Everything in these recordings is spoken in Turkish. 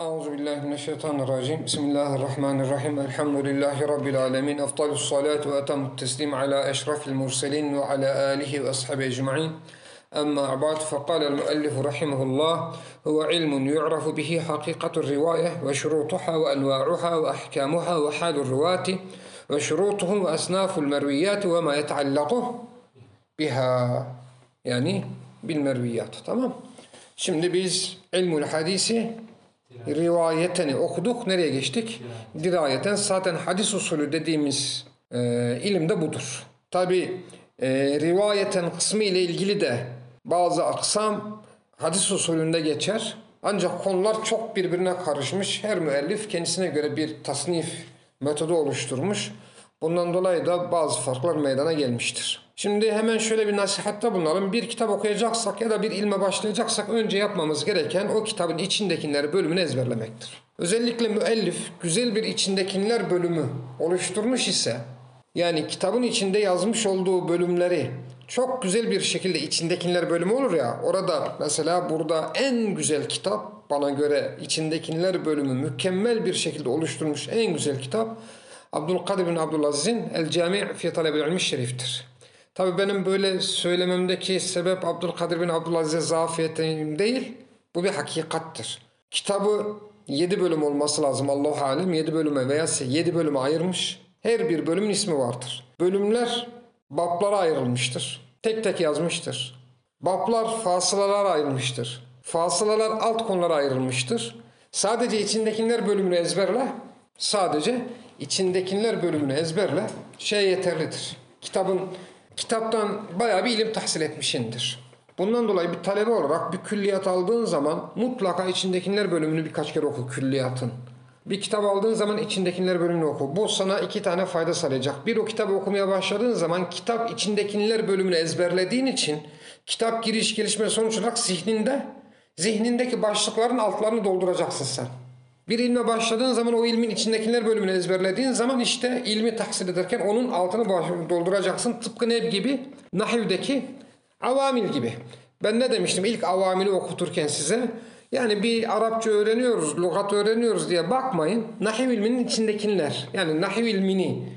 أعوذ بالله من الشيطان الرجيم بسم الله الرحمن الرحيم الحمد لله رب العالمين أفضل الصلاة وأتم التسليم على أشرف المرسلين وعلى آله وأصحابه أجمعين أما بعد فقال المؤلف رحمه الله هو علم يعرف به حقيقة الرواية وشروطها وأنواعها وأحكامها وحال الرواة وشروطهم وأصناف المرويات وما يتعلق بها yani bilmerviyat tamam. Şimdi biz ilmul rivayeteni okuduk. Nereye geçtik? Dirayeten zaten hadis usulü dediğimiz e, ilim de budur. Tabi e, rivayeten kısmı ile ilgili de bazı aksam hadis usulünde geçer. Ancak konular çok birbirine karışmış. Her müellif kendisine göre bir tasnif metodu oluşturmuş. Bundan dolayı da bazı farklar meydana gelmiştir. Şimdi hemen şöyle bir nasihatte bulunalım. Bir kitap okuyacaksak ya da bir ilme başlayacaksak önce yapmamız gereken o kitabın içindekileri bölümünü ezberlemektir. Özellikle müellif güzel bir içindekiler bölümü oluşturmuş ise yani kitabın içinde yazmış olduğu bölümleri çok güzel bir şekilde içindekiler bölümü olur ya orada mesela burada en güzel kitap bana göre içindekiler bölümü mükemmel bir şekilde oluşturmuş en güzel kitap Abdülkadir bin Abdülaziz'in El Cami' fi Talebil İlmi Şerif'tir. Tabi benim böyle söylememdeki sebep Abdülkadir bin Abdülaziz'e zafiyetim değil. Bu bir hakikattir. Kitabı 7 bölüm olması lazım Allah alem 7 bölüme veya 7 bölüme ayırmış. Her bir bölümün ismi vardır. Bölümler bablara ayrılmıştır. Tek tek yazmıştır. Bablar fasılalar ayrılmıştır. Fasılalar alt konulara ayrılmıştır. Sadece içindekiler bölümünü ezberle. Sadece içindekiler bölümünü ezberle. Şey yeterlidir. Kitabın kitaptan bayağı bir ilim tahsil etmişindir. Bundan dolayı bir talebe olarak bir külliyat aldığın zaman mutlaka içindekiler bölümünü birkaç kere oku külliyatın. Bir kitap aldığın zaman içindekiler bölümünü oku. Bu sana iki tane fayda sağlayacak. Bir o kitabı okumaya başladığın zaman kitap içindekiler bölümünü ezberlediğin için kitap giriş gelişme sonuç olarak zihninde zihnindeki başlıkların altlarını dolduracaksın sen. Bir ilme başladığın zaman o ilmin içindekiler bölümünü ezberlediğin zaman işte ilmi tahsil ederken onun altını dolduracaksın. Tıpkı ne gibi? Nahivdeki avamil gibi. Ben ne demiştim ilk avamili okuturken size? Yani bir Arapça öğreniyoruz, lügat öğreniyoruz diye bakmayın. Nahiv ilminin içindekiler, yani nahiv ilmini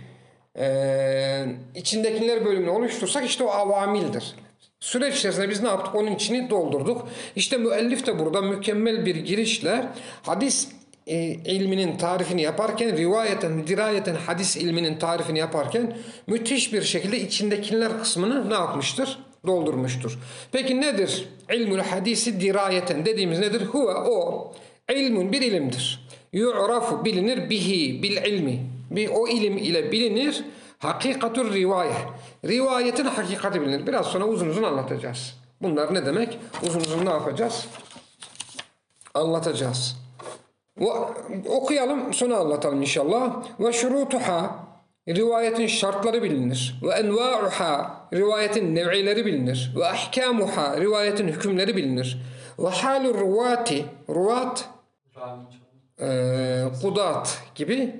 e, içindekiler bölümünü oluştursak işte o avamildir. Süreç içerisinde biz ne yaptık? Onun içini doldurduk. İşte müellif de burada mükemmel bir girişle hadis e, ilminin tarifini yaparken, rivayeten, dirayeten hadis ilminin tarifini yaparken müthiş bir şekilde içindekiler kısmını ne yapmıştır? Doldurmuştur. Peki nedir? İlmül hadisi dirayeten dediğimiz nedir? Huve o ilmun bir ilimdir. Yu'rafu bilinir bihi bil ilmi. Bir o ilim ile bilinir. Hakikatur rivaye. Rivayetin hakikati bilinir. Biraz sonra uzun uzun anlatacağız. Bunlar ne demek? Uzun uzun ne yapacağız? Anlatacağız. Okuyalım sonra anlatalım inşallah. Ve şurutuha rivayetin şartları bilinir. Ve enva'uha rivayetin nev'ileri bilinir. Ve ahkamuha rivayetin hükümleri bilinir. Ve halur ruvati ruvat e, kudat gibi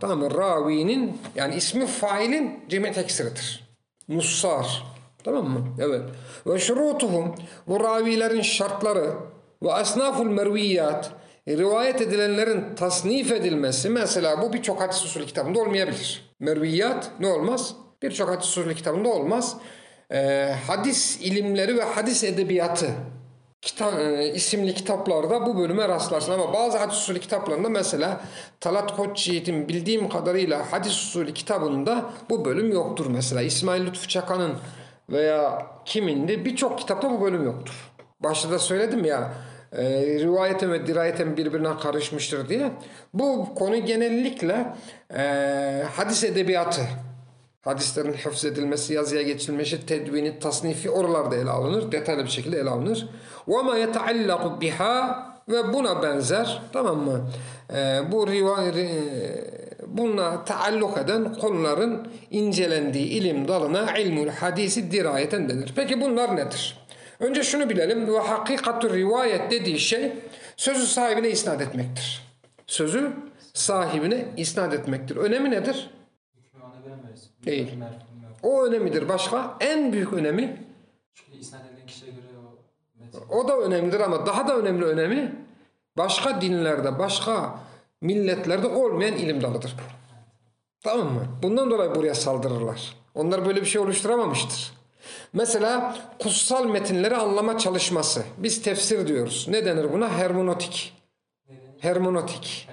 tamam mı? Ravinin yani ismi failin cemi teksiridir. Nussar. Tamam mı? Evet. Ve şurutuhum bu ravilerin şartları ve asnaful merviyat rivayet edilenlerin tasnif edilmesi mesela bu birçok hadis usulü kitabında olmayabilir. Merviyat ne olmaz? Birçok hadis usulü kitabında olmaz. Ee, hadis ilimleri ve hadis edebiyatı kita e, isimli kitaplarda bu bölüme rastlarsın ama bazı hadis usulü kitaplarında mesela Talat Koç bildiğim kadarıyla hadis usulü kitabında bu bölüm yoktur mesela. İsmail Lütfü Çakan'ın veya kimindi birçok kitapta bu bölüm yoktur. Başta da söyledim ya e, rivayeten ve dirayeten birbirine karışmıştır diye. Bu konu genellikle e, hadis edebiyatı, hadislerin hıfz edilmesi, yazıya geçilmesi, tedvini, tasnifi oralarda ele alınır. Detaylı bir şekilde ele alınır. وَمَا يَتَعَلَّقُ biha ve buna benzer tamam mı? E, bu rivayet bununla taalluk eden konuların incelendiği ilim dalına ilmul hadisi dirayeten denir. Peki bunlar nedir? Önce şunu bilelim ve hakikatü rivayet dediği şey sözü sahibine isnat etmektir. Sözü sahibine isnat etmektir. Önemi nedir? Değil. O önemidir. Başka? En büyük önemi? O da önemlidir ama daha da önemli önemi Başka dinlerde, başka milletlerde olmayan ilim dalıdır. Tamam mı? Bundan dolayı buraya saldırırlar. Onlar böyle bir şey oluşturamamıştır. Mesela kutsal metinleri anlama çalışması. Biz tefsir diyoruz. Ne denir buna? Hermonotik. Hermonotik.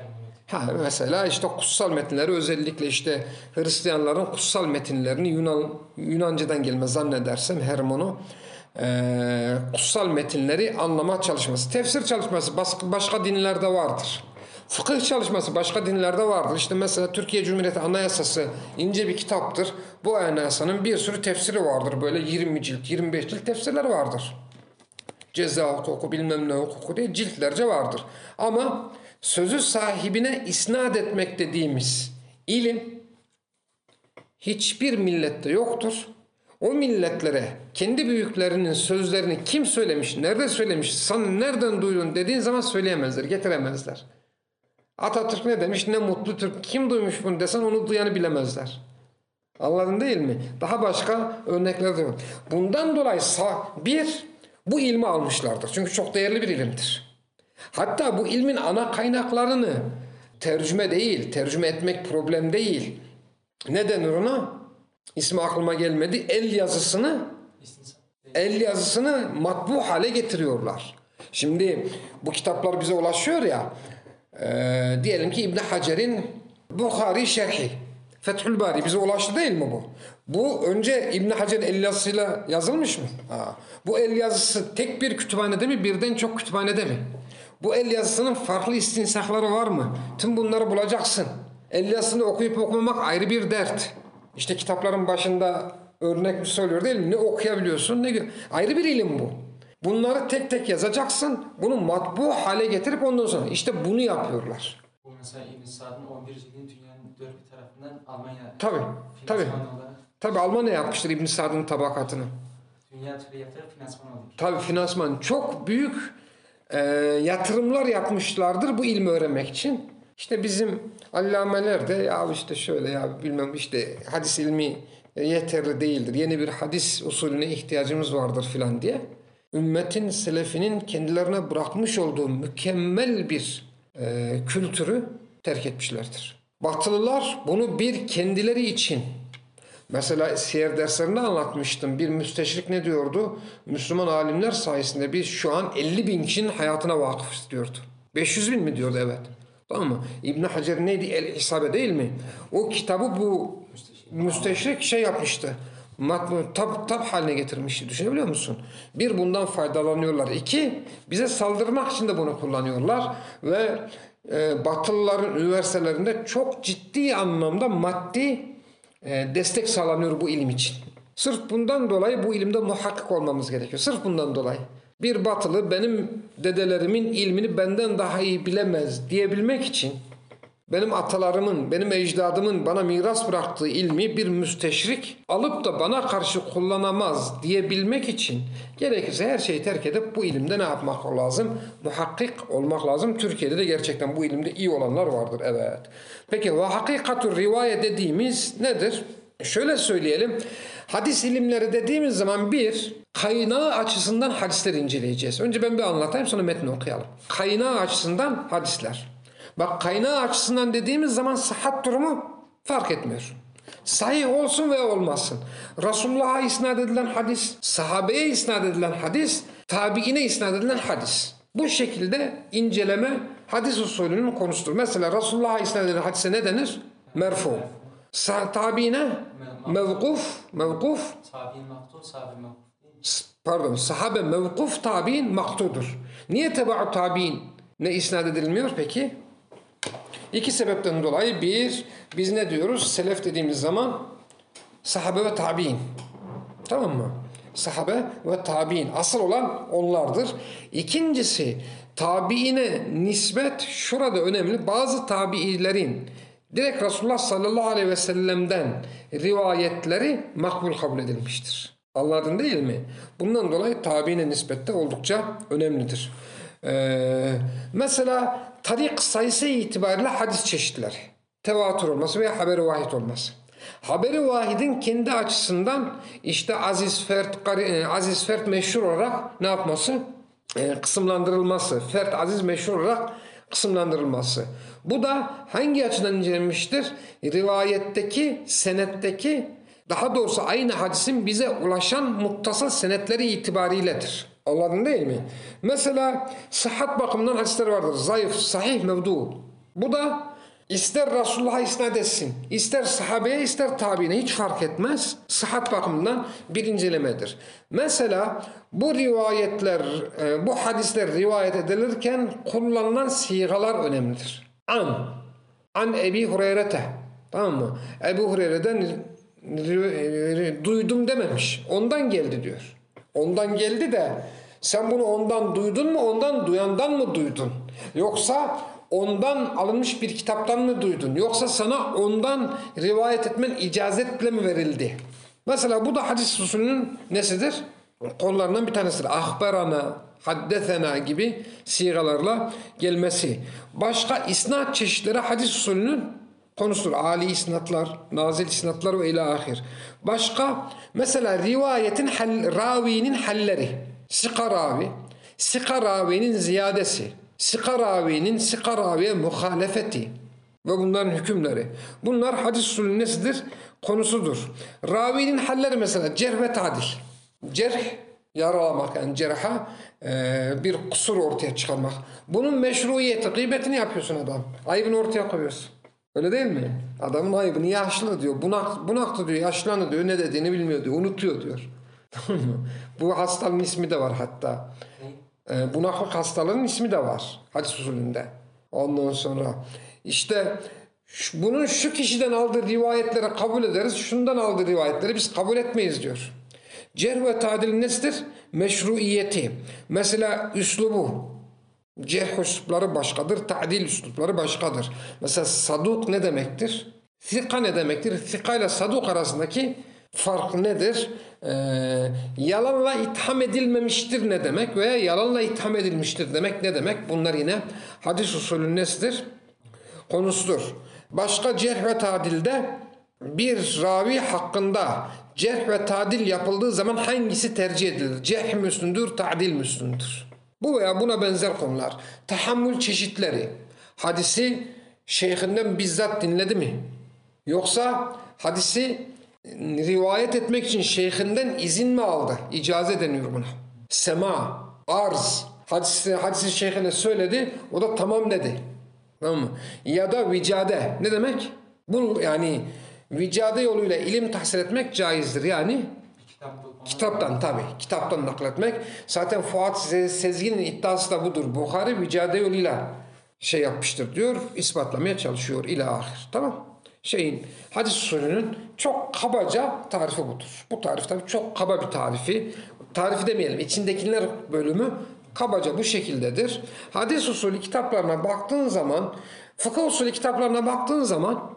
Ha, mesela işte kutsal metinleri özellikle işte Hristiyanların kutsal metinlerini Yunan Yunanca'dan gelme zannedersem hermono eee, kutsal metinleri anlama çalışması. Tefsir çalışması başka dinlerde vardır. Fıkıh çalışması başka dinlerde vardır. İşte mesela Türkiye Cumhuriyeti Anayasası ince bir kitaptır. Bu anayasanın bir sürü tefsiri vardır. Böyle 20 cilt, 25 cilt tefsirleri vardır ceza hukuku bilmem ne hukuku diye ciltlerce vardır. Ama sözü sahibine isnat etmek dediğimiz ilim hiçbir millette yoktur. O milletlere kendi büyüklerinin sözlerini kim söylemiş, nerede söylemiş, sana nereden duydun dediğin zaman söyleyemezler, getiremezler. Atatürk ne demiş, ne mutlu Türk, kim duymuş bunu desen onu duyanı bilemezler. Anladın değil mi? Daha başka örnekler de var. Bundan dolayı bir, bu ilmi almışlardır. Çünkü çok değerli bir ilimdir. Hatta bu ilmin ana kaynaklarını tercüme değil, tercüme etmek problem değil. Ne denir ona? İsmi aklıma gelmedi. El yazısını el yazısını matbu hale getiriyorlar. Şimdi bu kitaplar bize ulaşıyor ya. E, diyelim ki İbn Hacer'in Bukhari şerhi. Fethül Bari bize ulaştı değil mi bu? Bu önce İbn Hacer'in el yazısıyla yazılmış mı? Ha. Bu el yazısı tek bir kütüphanede mi birden çok kütüphanede mi? Bu el yazısının farklı istinsakları var mı? Tüm bunları bulacaksın. El yazısını okuyup okumamak ayrı bir dert. İşte kitapların başında örnek söylüyor değil mi? Ne okuyabiliyorsun ne ayrı bir ilim bu. Bunları tek tek yazacaksın. Bunu matbu hale getirip ondan sonra işte bunu yapıyorlar. Bu mesela İbn Sa'd'ın 11 cildin dünyanın dört bir tarafından Almanya Tabii, tabii. olarak Tabi Almanya yapmıştır İbn Sad'ın tabakatını. dünya türü yaparak finansman olmuş. Tabi finansman çok büyük e, yatırımlar yapmışlardır bu ilmi öğrenmek için. İşte bizim allameler de ya işte şöyle ya bilmem işte hadis ilmi yeterli değildir. Yeni bir hadis usulüne ihtiyacımız vardır filan diye. Ümmetin selefinin kendilerine bırakmış olduğu mükemmel bir e, kültürü terk etmişlerdir. Batılılar bunu bir kendileri için Mesela siyer derslerinde anlatmıştım. Bir müsteşrik ne diyordu? Müslüman alimler sayesinde biz şu an 50 bin kişinin hayatına vakıfız diyordu. 500 bin mi diyordu evet. Tamam mı? İbn Hacer neydi? El İsabe değil mi? O kitabı bu müsteşrik şey yapmıştı. Matbu, tab, tab haline getirmişti. Düşünebiliyor musun? Bir bundan faydalanıyorlar. İki bize saldırmak için de bunu kullanıyorlar. Ve e, Batılıların üniversitelerinde çok ciddi anlamda maddi e, destek sağlanıyor bu ilim için. Sırf bundan dolayı bu ilimde muhakkak olmamız gerekiyor. Sırf bundan dolayı. Bir batılı benim dedelerimin ilmini benden daha iyi bilemez diyebilmek için benim atalarımın, benim ecdadımın bana miras bıraktığı ilmi bir müsteşrik alıp da bana karşı kullanamaz diyebilmek için gerekirse her şeyi terk edip bu ilimde ne yapmak lazım? Muhakkik olmak lazım. Türkiye'de de gerçekten bu ilimde iyi olanlar vardır. Evet. Peki ve hakikatü rivayet dediğimiz nedir? Şöyle söyleyelim. Hadis ilimleri dediğimiz zaman bir, kaynağı açısından hadisleri inceleyeceğiz. Önce ben bir anlatayım sonra metni okuyalım. Kaynağı açısından hadisler. Bak kaynağı açısından dediğimiz zaman sıhhat durumu fark etmiyor. Sahih olsun veya olmasın. Resulullah'a isnat edilen hadis, sahabeye isnat edilen hadis, tabiine isnat edilen hadis. Bu şekilde inceleme hadis usulünün konusudur. Mesela Resulullah'a isnat edilen hadise ne denir? Merfu. Tabiine mevkuf, mevkuf, Tabi'in maktul, sahabe? S- pardon sahabe mevkuf tabi'in maktudur. Niye teba'u tabi'in ne isnat edilmiyor peki? İki sebepten dolayı bir, biz ne diyoruz? Selef dediğimiz zaman sahabe ve tabi'in. Tamam mı? Sahabe ve tabi'in. Asıl olan onlardır. İkincisi tabi'ine nispet şurada önemli. Bazı tabi'ilerin direkt Resulullah sallallahu aleyhi ve sellem'den rivayetleri makbul kabul edilmiştir. Anladın değil mi? Bundan dolayı tabiine nispette oldukça önemlidir. Ee, mesela tarik sayısı itibariyle hadis çeşitleri. Tevatür olması veya haberi vahid olması. Haberi vahidin kendi açısından işte aziz fert, e, aziz fert meşhur olarak ne yapması? e, kısımlandırılması, fert aziz meşhur olarak kısımlandırılması. Bu da hangi açıdan incelenmiştir? Rivayetteki, senetteki, daha doğrusu aynı hadisin bize ulaşan muttasıl senetleri itibariyledir. Anladın değil mi? Mesela sıhhat bakımından hadisler vardır. Zayıf, sahih, mevdu. Bu da ister Resulullah'a isnat etsin, ister sahabeye, ister tabiine hiç fark etmez. Sıhhat bakımından bir incelemedir. Mesela bu rivayetler, e, bu hadisler rivayet edilirken kullanılan sigalar önemlidir. An, an Ebi Hureyre'te. Tamam mı? Ebu Hureyre'den duydum dememiş. Ondan geldi diyor. Ondan geldi de sen bunu ondan duydun mu ondan duyandan mı duydun? Yoksa ondan alınmış bir kitaptan mı duydun? Yoksa sana ondan rivayet etmen icazetle mi verildi? Mesela bu da hadis usulünün nesidir? Konularından bir tanesidir. Ahberana, haddesena gibi sigalarla gelmesi. Başka isnat çeşitleri hadis usulünün konusudur. Ali isnatlar, nazil isnatlar ve ila ahir. Başka mesela rivayetin hal, ravinin halleri. Sika ravi, sika ravinin ziyadesi, sika ravinin sika raviye muhalefeti ve bunların hükümleri. Bunlar hadis usulü nesidir? Konusudur. Ravinin halleri mesela cerh ve tadil. Cerh yaralamak yani cerha e, bir kusur ortaya çıkarmak. Bunun meşruiyeti, gıybetini yapıyorsun adam. Ayıbını ortaya koyuyorsun. Öyle değil mi? Adamın ayıbını yaşlı diyor. Bunak, bunaktı diyor, yaşlandı diyor. Ne dediğini bilmiyor diyor. Unutuyor diyor. Tamam mı? Bu hastalığın ismi de var hatta. E, bunaklık hastalığının ismi de var. Hadis usulünde. Ondan sonra işte şu, bunun şu kişiden aldığı rivayetleri kabul ederiz. Şundan aldığı rivayetleri biz kabul etmeyiz diyor. Cerh ve tadil nesdir? Meşruiyeti. Mesela üslubu. Cerh üslupları başkadır, ta'dil üslupları başkadır. Mesela saduk ne demektir? Thika ne demektir? Thika ile saduk arasındaki fark nedir? Ee, yalanla itham edilmemiştir ne demek veya yalanla itham edilmiştir demek ne demek? Bunlar yine hadis usulü nesidir? Konusudur. Başka cerh ve tadilde bir ravi hakkında cerh ve tadil yapıldığı zaman hangisi tercih edilir? Cerh müslündür, tadil müslündür. Bu veya buna benzer konular. Tahammül çeşitleri. Hadisi şeyhinden bizzat dinledi mi? Yoksa hadisi rivayet etmek için şeyhinden izin mi aldı? İcaze deniyor buna. Sema, arz. Hadisi, hadisi şeyhine söyledi. O da tamam dedi. Tamam mı? Ya da vicade. Ne demek? Bu yani vicade yoluyla ilim tahsil etmek caizdir. Yani kitaptan tabi. Kitaptan nakletmek. Zaten Fuat Sezgin'in iddiası da budur. Bukhari vicade yoluyla şey yapmıştır diyor. ispatlamaya çalışıyor. ila ahir. Tamam şeyin hadis usulünün çok kabaca tarifi budur. Bu tarif tabii çok kaba bir tarifi. Tarifi demeyelim. İçindekiler bölümü kabaca bu şekildedir. Hadis usulü kitaplarına baktığın zaman, fıkıh usulü kitaplarına baktığın zaman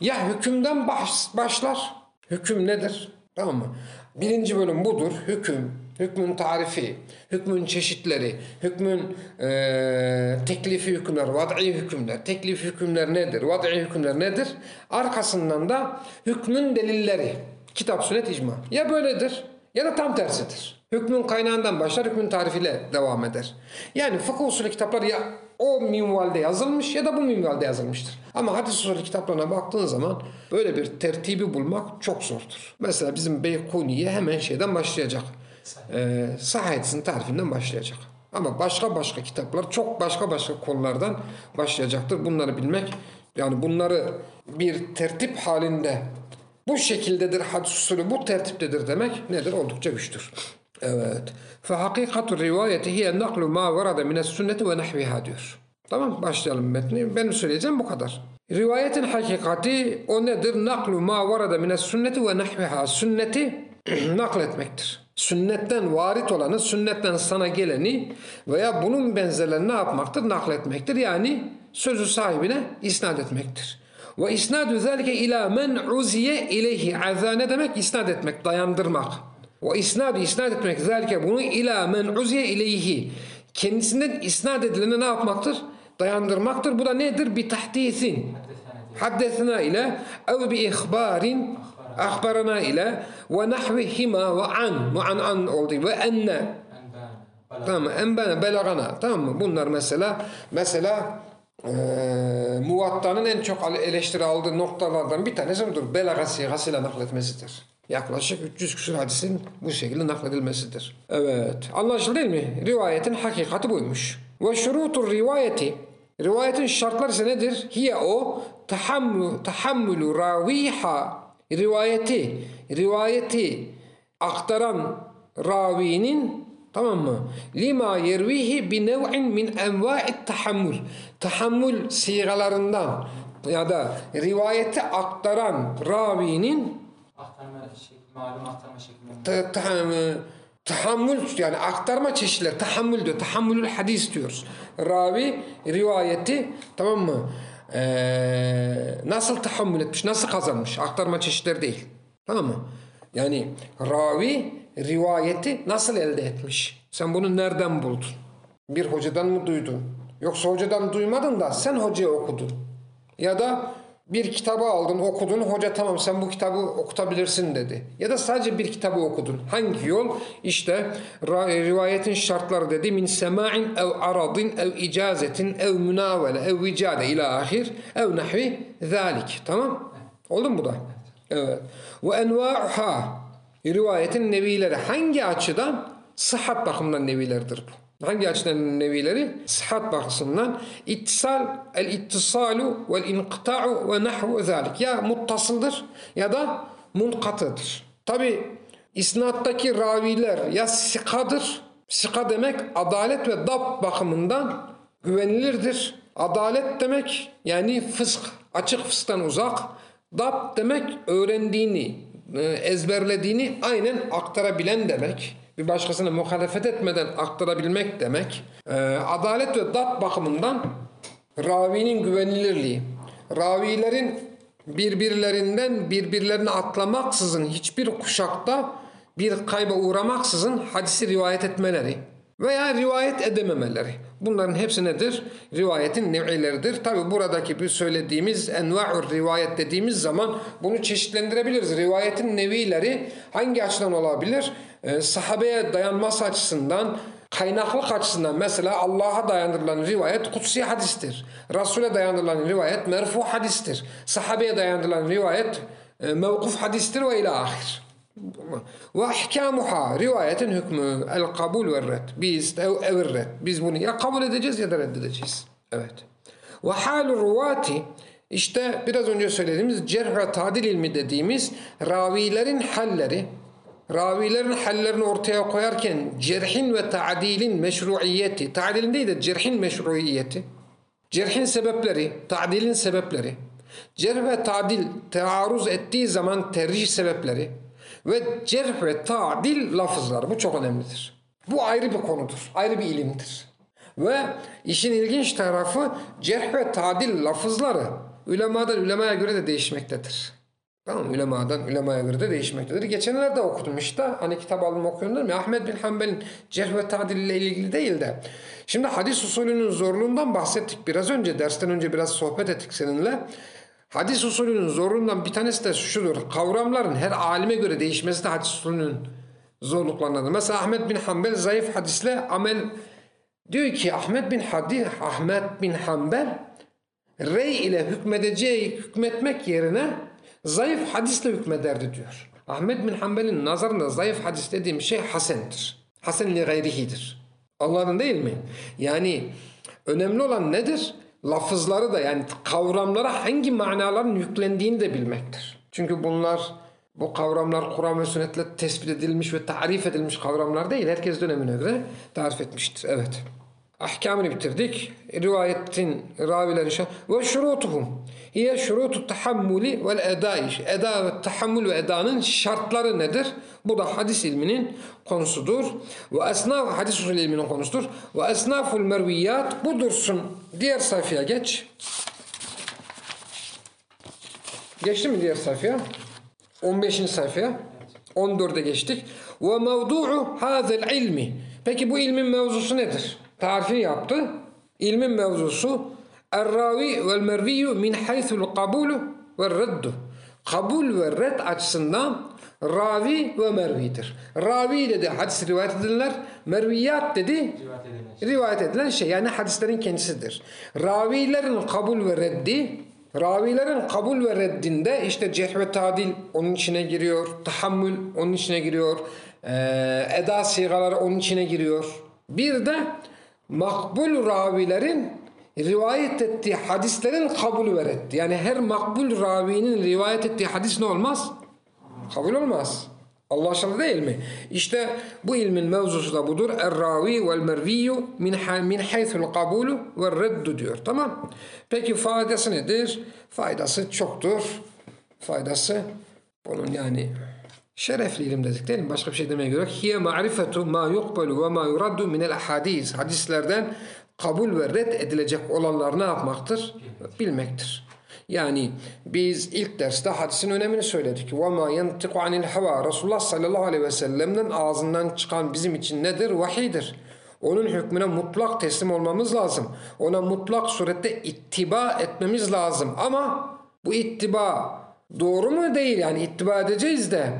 ya hükümden baş, başlar. Hüküm nedir? Tamam mı? Birinci bölüm budur. Hüküm, hükmün tarifi, hükmün çeşitleri, hükmün e, teklifi hükümler, vad'i hükümler. Teklifi hükümler nedir? Vad'i hükümler nedir? Arkasından da hükmün delilleri. Kitap, sünnet, icma. Ya böyledir ya da tam tersidir. Hükmün kaynağından başlar, hükmün tarifiyle devam eder. Yani fıkıh usulü kitaplar ya o minvalde yazılmış ya da bu minvalde yazılmıştır. Ama hadis usulü kitaplarına baktığın zaman böyle bir tertibi bulmak çok zordur. Mesela bizim Beykuni'ye hemen şeyden başlayacak. Ee, Sahih tarifinden başlayacak. Ama başka başka kitaplar çok başka başka konulardan başlayacaktır. Bunları bilmek yani bunları bir tertip halinde bu şekildedir hadis usulü bu tertiptedir demek nedir? Oldukça güçtür. Evet. Fe hakikatu rivayeti hiye naklu ma varada mines sünneti ve nahviha diyor. Tamam başlayalım metni. Benim söyleyeceğim bu kadar. Rivayetin hakikati o nedir? Naklu ma varada mines sünneti ve nahviha. Sünneti nakletmektir. Sünnetten varit olanı, sünnetten sana geleni veya bunun benzerlerini ne yapmaktır? Nakletmektir. Yani sözü sahibine isnat etmektir. Ve isnadu zalike ila men uziye ileyhi. Azza ne demek? İsnat etmek, dayandırmak. Ve isnadu isnat etmek zalike bunu ila men uziye ileyhi. Kendisinden isnat edilene ne yapmaktır? Dayandırmaktır. Bu da nedir? Bir tahdisin. Haddesina ile ev bi ihbarin ahbarana ile ve nahvihima ve an. Ve an an oldu. Ve enne. Tamam mı? Enbene belagana. Tamam mı? Bunlar mesela mesela eee Muvatta'nın en çok eleştiri aldığı noktalardan bir tanesi budur. Belaga sigasıyla nakletmesidir. Yaklaşık 300 küsur hadisin bu şekilde nakledilmesidir. Evet. Anlaşıldı değil mi? Rivayetin hakikati buymuş. Ve şurutur rivayeti Rivayetin şartları nedir? Hiye o tahammü, tahammülü raviha rivayeti rivayeti aktaran ravinin tamam mı? Lima yervihi bi nev'in min enva'it tahammül. Tahammül sigalarından ya da rivayeti aktaran ravinin Aktarma şekli, malum aktarma şekli. ta- ta- tahammül yani aktarma çeşitleri tahammül diyor. Tahammülül hadis diyoruz. Ravi rivayeti tamam mı? Ee, nasıl tahammül etmiş, nasıl kazanmış? Aktarma çeşitleri değil. Tamam mı? Yani ravi rivayeti nasıl elde etmiş? Sen bunu nereden buldun? Bir hocadan mı duydun? Yoksa hocadan duymadın da sen hocaya okudun. Ya da bir kitabı aldın okudun hoca tamam sen bu kitabı okutabilirsin dedi. Ya da sadece bir kitabı okudun. Hangi yol? İşte ra- rivayetin şartları dedi. Min sema'in ev aradin ev icazetin ev münavele ev vicade ila ahir ev nahvi zalik. Tamam? Oldu mu bu da? Evet. Ve enva'uha rivayetin nevileri hangi açıdan? Sıhhat bakımından nevilerdir bu. Hangi açıdan nevileri? Sıhhat bakımından ittisal, el ittisalu vel inqita'u ve nahvu zalik. Ya muttasıldır ya da munkatıdır. Tabi isnattaki raviler ya sikadır. Sika demek adalet ve dap bakımından güvenilirdir. Adalet demek yani fısk, açık fısktan uzak. Dap demek öğrendiğini, e, ezberlediğini aynen aktarabilen demek. Bir başkasına muhalefet etmeden aktarabilmek demek. E, adalet ve dat bakımından ravinin güvenilirliği. Ravilerin birbirlerinden birbirlerini atlamaksızın hiçbir kuşakta bir kayba uğramaksızın hadisi rivayet etmeleri veya rivayet edememeleri. Bunların hepsi nedir? Rivayetin nev'ileridir. Tabi buradaki bir söylediğimiz enva'ur rivayet dediğimiz zaman bunu çeşitlendirebiliriz. Rivayetin nevileri hangi açıdan olabilir? Ee, sahabeye dayanması açısından, kaynaklık açısından mesela Allah'a dayandırılan rivayet kutsi hadistir. Resul'e dayandırılan rivayet merfu hadistir. Sahabeye dayandırılan rivayet e, mevkuf hadistir ve ila ahir. Ve ahkamuha rivayetin hükmü el kabul ve red. Biz ev, ev red. Biz bunu ya kabul edeceğiz ya da reddedeceğiz. Evet. Ve halu ruvati işte biraz önce söylediğimiz cerh tadil ilmi dediğimiz ravilerin halleri ravilerin hallerini ortaya koyarken cerhin ve ta'dilin meşruiyeti ta'dilin değil de cerhin meşruiyeti cerhin sebepleri ta'dilin sebepleri cerh ve tadil tearruz ettiği zaman tercih sebepleri ve cerh ve tadil lafızlar. Bu çok önemlidir. Bu ayrı bir konudur. Ayrı bir ilimdir. Ve işin ilginç tarafı cerh ve tadil lafızları ulemadan ulemaya göre de değişmektedir. Tamam mı? Ulemadan ulemaya göre de değişmektedir. Geçenlerde okudum işte. Hani kitap aldım okuyorum dedim ya. Ahmet bin Hanbel'in cerh ve tadil ile ilgili değil de. Şimdi hadis usulünün zorluğundan bahsettik. Biraz önce dersten önce biraz sohbet ettik seninle. Hadis usulünün zorluğundan bir tanesi de şudur. Kavramların her alime göre değişmesi de hadis usulünün zorluklarındandır. Mesela Ahmet bin Hanbel zayıf hadisle amel diyor ki Ahmet bin Hadi Ahmet bin Hanbel rey ile hükmedeceği hükmetmek yerine zayıf hadisle hükmederdi diyor. Ahmet bin Hanbel'in nazarında zayıf hadis dediğim şey hasendir. Hasen li gayrihidir. Allah'ın değil mi? Yani önemli olan nedir? Lafızları da yani kavramlara hangi manaların yüklendiğini de bilmektir. Çünkü bunlar bu kavramlar Kur'an ve sünnetle tespit edilmiş ve tarif edilmiş kavramlar değil. Herkes dönemine göre tarif etmiştir. Evet. Ahkamını bitirdik. Rivayetin ravileri şah ve şurutuhum. Hiye şurutu tahammuli vel edai. Eda ve tahammül ve edanın şartları nedir? Bu da hadis ilminin konusudur. Ve esnaf hadis usul ilminin konusudur. Ve esnaful merviyat bu dursun. Diğer sayfaya geç. Geçti mi diğer sayfaya? 15. sayfaya. 14'e geçtik. Ve mevdu'u hazel ilmi. Peki bu ilmin mevzusu nedir? Tarifini yaptı. İlmin mevzusu Er-ravi vel merviyu min haythul kabulu ve reddu. Kabul ve red açısından ravi ve mervidir. Ravi dedi hadis rivayet edilenler, merviyat dedi Rivayet edilen şey. rivayet edilen şey yani hadislerin kendisidir. Ravilerin kabul ve reddi Ravilerin kabul ve reddinde işte cerh ve tadil onun içine giriyor. Tahammül onun içine giriyor. Eda sigaları onun içine giriyor. Bir de makbul ravilerin rivayet ettiği hadislerin kabul ve reddi. Yani her makbul ravinin rivayet ettiği hadis ne olmaz? Kabul olmaz. Allah aşkına değil mi? İşte bu ilmin mevzusu da budur. Er-ravi vel merviyu min, min haythul kabulu ve reddu diyor. Tamam. Peki faydası nedir? Faydası çoktur. Faydası bunun yani şerefli ilim dedik değil mi? Başka bir şey demeye gerek. Hiye ma'rifetu ma yukbelu ve ma yuraddu minel hadis. Hadislerden kabul ve red edilecek olanlar ne yapmaktır? Bilmektir. Yani biz ilk derste hadisin önemini söyledik. وَمَا يَنْتِقُ عَنِ الْهَوَى Resulullah sallallahu aleyhi ve sellem'den ağzından çıkan bizim için nedir? Vahidir. Onun hükmüne mutlak teslim olmamız lazım. Ona mutlak surette ittiba etmemiz lazım. Ama bu ittiba doğru mu değil yani ittiba edeceğiz de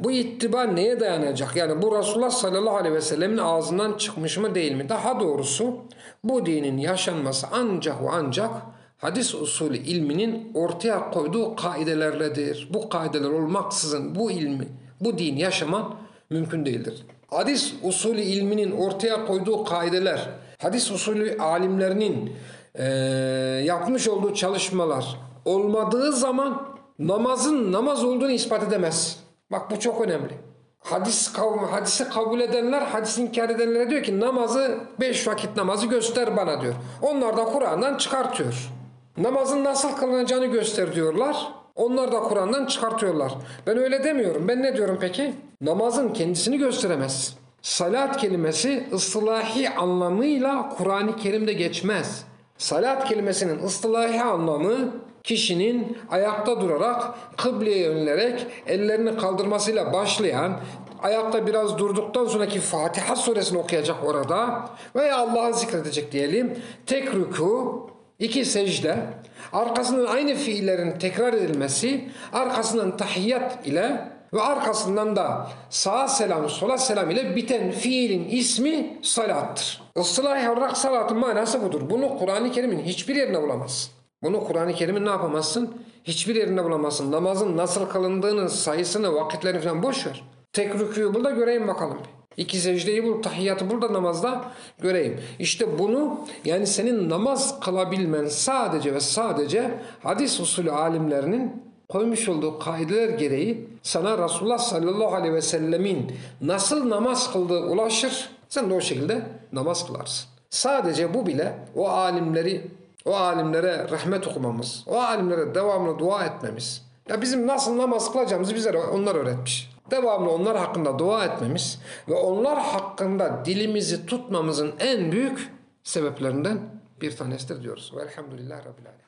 bu ittiba neye dayanacak? Yani bu Resulullah sallallahu aleyhi ve sellemin ağzından çıkmış mı değil mi? Daha doğrusu bu dinin yaşanması ancak ve ancak hadis usulü ilminin ortaya koyduğu kaidelerledir. Bu kaideler olmaksızın bu ilmi, bu din yaşaman mümkün değildir. Hadis usulü ilminin ortaya koyduğu kaideler, hadis usulü alimlerinin eee, yapmış olduğu çalışmalar olmadığı zaman namazın namaz olduğunu ispat edemez. Bak bu çok önemli. Hadis kav- hadisi kabul edenler, hadis inkar edenlere diyor ki namazı beş vakit namazı göster bana diyor. Onlar da Kur'an'dan çıkartıyor. Namazın nasıl kılınacağını göster diyorlar. Onlar da Kur'an'dan çıkartıyorlar. Ben öyle demiyorum. Ben ne diyorum peki? Namazın kendisini gösteremez. Salat kelimesi ıslahi anlamıyla Kur'an-ı Kerim'de geçmez. Salat kelimesinin ıslahi anlamı kişinin ayakta durarak kıbleye yönelerek ellerini kaldırmasıyla başlayan ayakta biraz durduktan sonraki Fatiha suresini okuyacak orada veya Allah'ı zikredecek diyelim. Tek rükû, iki secde, arkasından aynı fiillerin tekrar edilmesi, arkasından tahiyyat ile ve arkasından da sağa selam, sola selam ile biten fiilin ismi salattır. Islahi olarak salatın manası budur. Bunu Kur'an-ı Kerim'in hiçbir yerine bulamazsın. Bunu Kur'an-ı Kerim'in ne yapamazsın? Hiçbir yerinde bulamazsın. Namazın nasıl kılındığını, sayısını, vakitlerini falan boş ver. Tek rüküyü bul da göreyim bakalım. İki secdeyi bul, tahiyyatı bul da namazda göreyim. İşte bunu yani senin namaz kılabilmen sadece ve sadece hadis usulü alimlerinin koymuş olduğu kaideler gereği sana Resulullah sallallahu aleyhi ve sellemin nasıl namaz kıldığı ulaşır. Sen de o şekilde namaz kılarsın. Sadece bu bile o alimleri o alimlere rahmet okumamız, o alimlere devamlı dua etmemiz. Ya bizim nasıl namaz kılacağımızı bize onlar öğretmiş. Devamlı onlar hakkında dua etmemiz ve onlar hakkında dilimizi tutmamızın en büyük sebeplerinden bir tanesidir diyoruz. Velhamdülillah Rabbil Alemin.